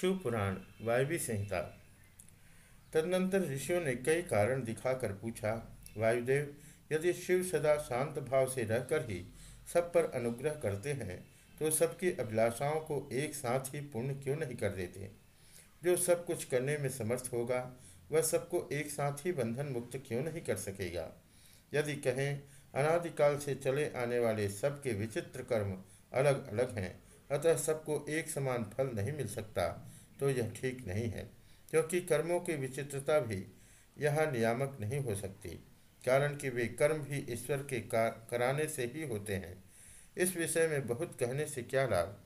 शिव पुराण, वायवी संहिता। तदनंतर ऋषियों ने कई कारण दिखाकर पूछा, वायुदेव, यदि शिव सदा शांत भाव से रहकर ही सब पर अनुग्रह करते हैं तो सबकी अभिलाषाओं को एक साथ ही पूर्ण क्यों नहीं कर देते? जो सब कुछ करने में समर्थ होगा, वह सबको एक साथ ही बंधन मुक्त क्यों नहीं कर सकेगा? यदि कहें, अनादिकाल से चले आने वाले सबके विचित्र कर्म अलग अलग हैं अतः सबको एक समान फल नहीं मिल सकता तो यह ठीक नहीं है, क्योंकि कर्मों की विचित्रता भी यहाँ नियामक नहीं हो सकती, कारण कि वे कर्म भी ईश्वर के कराने से ही होते हैं। इस विषय में बहुत कहने से क्या लाभ?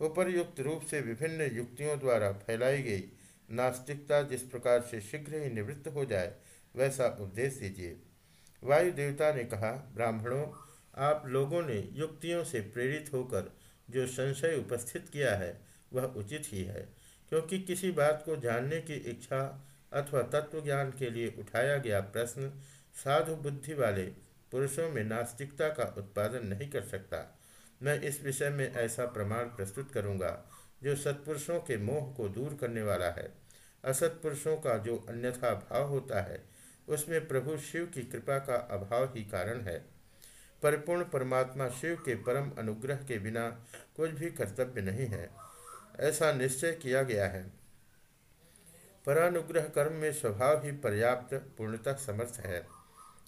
उपरयुक्त रूप से विभिन्न युक्तियों द्वारा फैलाई गई नास्तिकता जिस प्रकार से शीघ्र ही निवृत्त हो जाए, वैसा उपदेश दीजिए। वायु देवता ने कहा, ब्राह्मणों, आप लोगों ने युक्तियों से प्रेरित होकर जो संशय उपस्थित किया है, वह उचित ही है, क्योंकि किसी बात को जानने की इच्छा अथवा तत्व ज्ञान के लिए उठाया गया प्रश्न साधु बुद्धि वाले पुरुषों में नास्तिकता का उत्पादन नहीं कर सकता। मैं इस विषय में ऐसा प्रमाण प्रस्तुत करूँगा, जो सत्पुरुषों के मोह को दूर करने वाला है। असत्पुरुषों का जो अन्यथा भाव होता है, उसमें प्रभु शिव की कृपा का अभाव ही कारण है। परिपूर्ण परमात्मा शिव के परम अनुग्रह के बिना कुछ भी कर्तव्य नहीं है। ऐसा निश्चय किया गया है। परानुग्रह कर्म में स्वभाव ही पर्याप्त, पूर्णतः समर्थ है।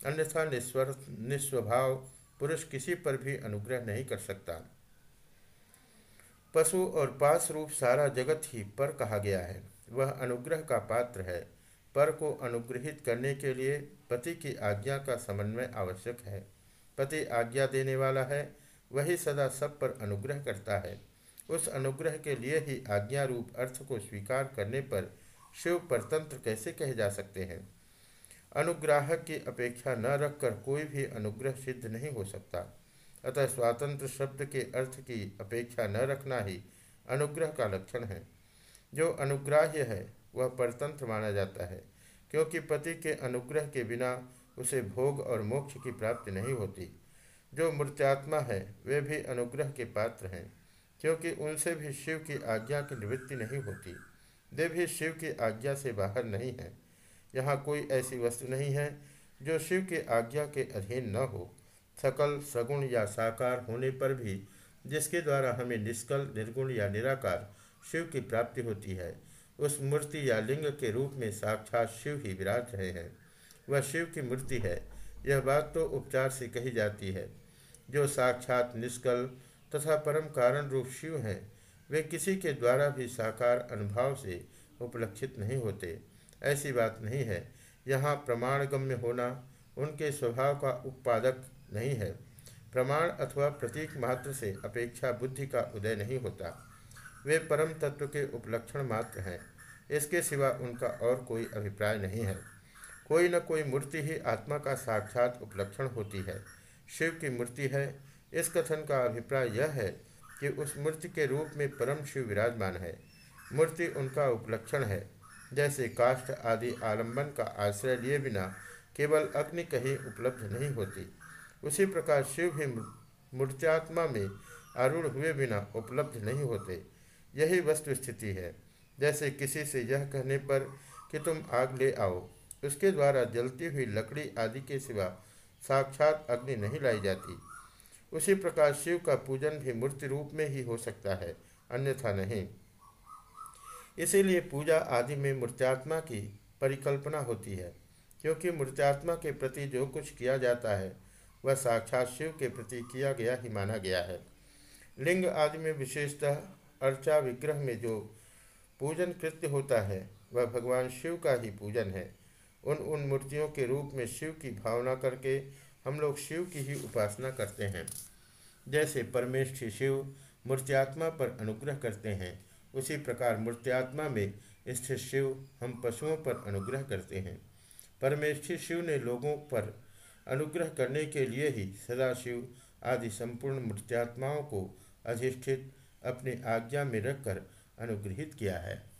अन्यथा निस्वर, निस्वभाव पुरुष किसी पर भी अनुग्रह नहीं कर सकता। पशु और पास रूप सारा जगत ही पर कहा गया है। वह अनुग्रह का पात्र है। पर को अनुग्रहित करने के लिए पति की आज्ञा का समन्वय आवश्यक है। पति आज्ञा देने वाला है, वही सदा सब पर अनुग्रह करता है। उस अनुग्रह के लिए ही आज्ञा रूप अर्थ को स्वीकार करने पर शिव परतंत्र कैसे कहे जा सकते हैं? अनुग्राहक की अपेक्षा न रखकर कोई भी अनुग्रह सिद्ध नहीं हो सकता। अतः स्वातंत्र शब्द के अर्थ की अपेक्षा न रखना ही अनुग्रह का लक्षण है। जो अनुग्राह्य है, वह परतंत्र माना जाता है, क्योंकि पति के अनुग्रह के बिना उसे भोग और मोक्ष की प्राप्ति नहीं होती। जो मूर्त्यात्मा है, वे भी अनुग्रह के पात्र हैं, क्योंकि उनसे भी शिव की आज्ञा की निवृत्ति नहीं होती। वे भी शिव की आज्ञा से बाहर नहीं हैं। यहाँ कोई ऐसी वस्तु नहीं है, जो शिव की आज्ञा के अधीन न हो। सकल, सगुण या साकार होने पर भी, जिसके द्वारा हमें निष्कल, निर्गुण या निराकार शिव की प्राप्ति होती है, उस मूर्ति या लिंग के रूप में साक्षात शिव ही विराज रहे हैं। वह शिव की मूर्ति है। यह बात तो उपचार से कही जाती है। जो साक्षात निष्कल तथा परम कारण रूप शिव हैं, वे किसी के द्वारा भी साकार अनुभाव से उपलक्षित नहीं होते। ऐसी बात नहीं है। यहाँ प्रमाणगम्य होना उनके स्वभाव का उत्पादक नहीं है। प्रमाण अथवा प्रतीक मात्र से अपेक्षा बुद्धि का उदय नहीं होता। वे परम तत्व के उपलक्षण मात्र हैं। इसके सिवा उनका और कोई अभिप्राय नहीं है। कोई न कोई मूर्ति ही आत्मा का साक्षात उपलक्षण होती है। शिव की मूर्ति है। इस कथन का अभिप्राय यह है कि उस मूर्ति के रूप में परम शिव विराजमान है। मूर्ति उनका उपलक्षण है। जैसे काष्ठ आदि आलंबन का आश्रय लिए बिना केवल अग्नि कहीं उपलब्ध नहीं होती। उसी प्रकार शिव भी मूर्त्यात्मा में आरूढ़ हुए बिना उपलब्ध नहीं होते। यही वस्तु स्थिति है। जैसे किसी से यह कहने पर कि तुम आग ले आओ। उसके द्वारा जलती हुई लकड़ी आदि के सिवा साक्षात अग्नि नहीं लाई जाती। उसी प्रकार शिव का पूजन भी मूर्ति रूप में ही हो सकता है, अन्यथा नहीं। इसीलिए पूजा आदि में मूर्त्यात्मा की परिकल्पना होती है, क्योंकि मूर्त्यात्मा के प्रति जो कुछ किया जाता है, वह साक्षात शिव के प्रति किया गया ही माना गया है। लिंग आदि में विशेषतः अर्चा विग्रह में जो पूजन कृत्य होता है, वह भगवान शिव का ही पूजन है। उन उन मूर्तियों के रूप में शिव की भावना करके हम लोग शिव की ही उपासना करते हैं। जैसे परमेष्ठी शिव मूर्त्यात्मा पर अनुग्रह करते हैं, उसी प्रकार मूर्त्यात्मा में स्थित शिव हम पशुओं पर अनुग्रह करते हैं। परमेष्ठी शिव ने लोगों पर अनुग्रह करने के लिए ही सदाशिव आदि संपूर्ण मूर्त्यात्माओं को अधिष्ठित अपनी आज्ञा में रखकर अनुग्रहित किया है।